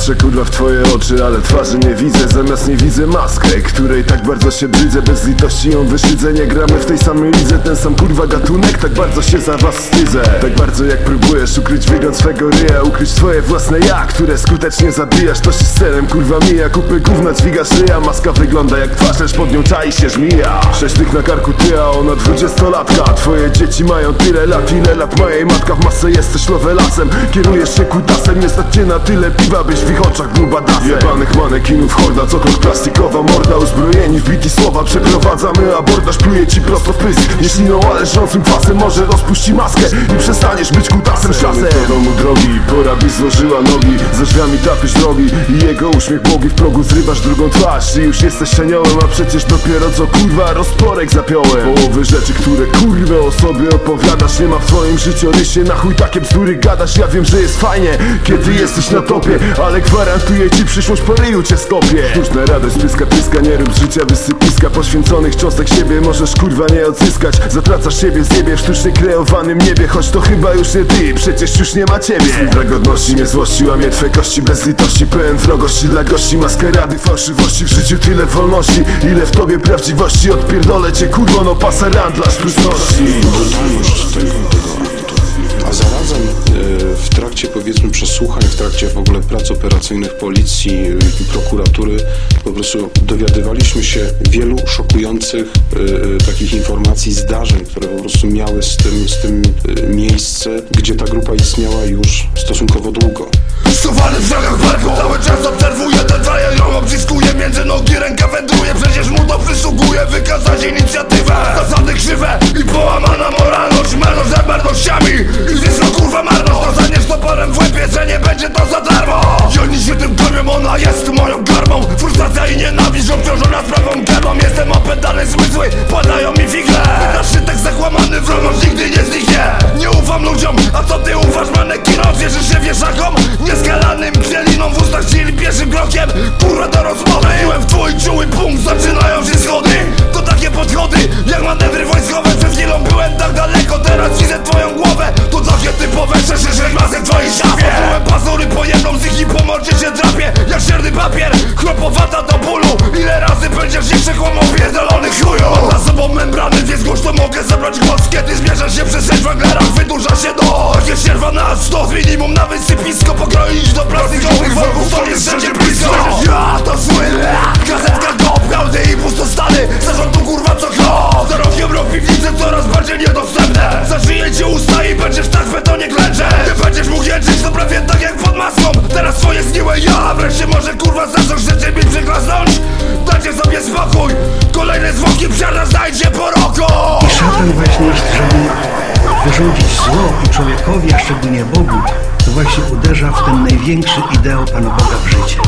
Patrzę kurwa w twoje oczy, ale twarzy nie widzę Zamiast nie widzę maskę, której tak bardzo się brzydzę Bez litości ją wyszydzę, nie gramy w tej samej lidze Ten sam kurwa gatunek, tak bardzo się za was wstydzę. Tak bardzo jak próbujesz ukryć wygląd swego ryja Ukryć twoje własne ja, które skutecznie zabijasz To się z celem kurwa mija, kupy gówna dźwigasz ryja Maska wygląda jak twarz, lecz pod nią czai się żmija. Sześć tych na karku ty, a ona dwudziestolatka Twoje dzieci mają tyle lat, ile lat ma jej matka W masce jesteś lasem, kierujesz się kutasem Nie stać cię na tyle piwa, byś w ich oczach był badasem Jebanych manekinów horda, co krok plastikowa morda Uzbrojeni w biti słowa, przeprowadzamy abordaż Pluje ci prosto w pysk, jeśli no ale rządzym pasem Może rozpuści maskę i przestaniesz być kutasem Szasem do domu drogi, pora byś złożyła nogi. Za drzwiami tapisz drogi i jego uśmiech błogi. W progu zrywasz drugą twarz i już jesteś szeniołem A przecież dopiero co kurwa rozporek zapiąłem. Połowy rzeczy, które kurwa o sobie opowiadasz Nie ma w twoim życiorysie, na chuj takie bzdury gadasz Ja wiem, że jest fajnie, kiedy jesteś na topie Ale gwarantuję ci przyszłość po ryju cię skopie Sztuczna radość, pyska, pyska, nie rób z życia wysypiska. Poświęconych cząstek siebie możesz kurwa nie odzyskać. Zatracasz siebie z niebie w sztucznie kreowanym niebie. Choć to chyba już nie ty, przecież już nie ma ciebie. Swój godności nie złości, łamie twe kości bez litości. Pełen wrogości dla gości, maskarady, fałszywości. W życiu tyle wolności, ile w tobie prawdziwości. Odpierdolę cię kurwo, no pasaran dla sztuczności tego, trakcie powiedzmy przesłuchań, w trakcie w ogóle prac operacyjnych policji i prokuratury. Po prostu dowiadywaliśmy się wielu szokujących e, takich informacji, zdarzeń, które po prostu miały z tym, z tym e, miejsce, gdzie ta grupa istniała już stosunkowo długo. Schowany w drogach parku. Cały czas obserwuję ten trajer ją obciskuję Między nogi ręka wędruje. Przecież mu to przysługuje Wykazać inicjatywę. Zasady krzywe i połamana moralność. Merno z emernościami I toporem w łebie, że nie będzie to za darmo. I oni się tym karmią, ona jest moją karmą Frustracja i nienawiść obciążona sprawą gębą. Jestem opętany zmysły, padają mi figle. Naszytek zakłamany wrogość nigdy nie zniknie. Nie ufam ludziom, a co ty ufasz manekino? Wierzysz się wieszakom? Nieskalanym kwielinom w ustach czyli pierwszym krokiem Kurwa do rozmowy. Byłem w twój czuły punkt, zaczynają się schody. To takie podchody, jak manewry wojskowe chropowata do bólu. Ile razy będziesz jeszcze kłamał pierdolony chuju Mam za sobą membrany, więc głośno mogę zabrać głos. Kiedy zmierzasz się przez sześć waglerach, wydłuża się do Jest sierwa na stos, minimum na wysypisko będziesz tak w betonie klęczeć. Ty będziesz mógł jęczyć, to prawie tak jak pod maską. Teraz swoje zgniłe ja, wreszcie może kurwa zacząć rzeczy mi przyklasnąć Dajcie sobie spokój, kolejne zwłoki psiarna znajdzie po roku. Szatan właśnie jest, żeby wyrządzić zło człowiekowi, a szczególnie Bogu, to właśnie uderza w ten największy ideał Pana Boga w życie.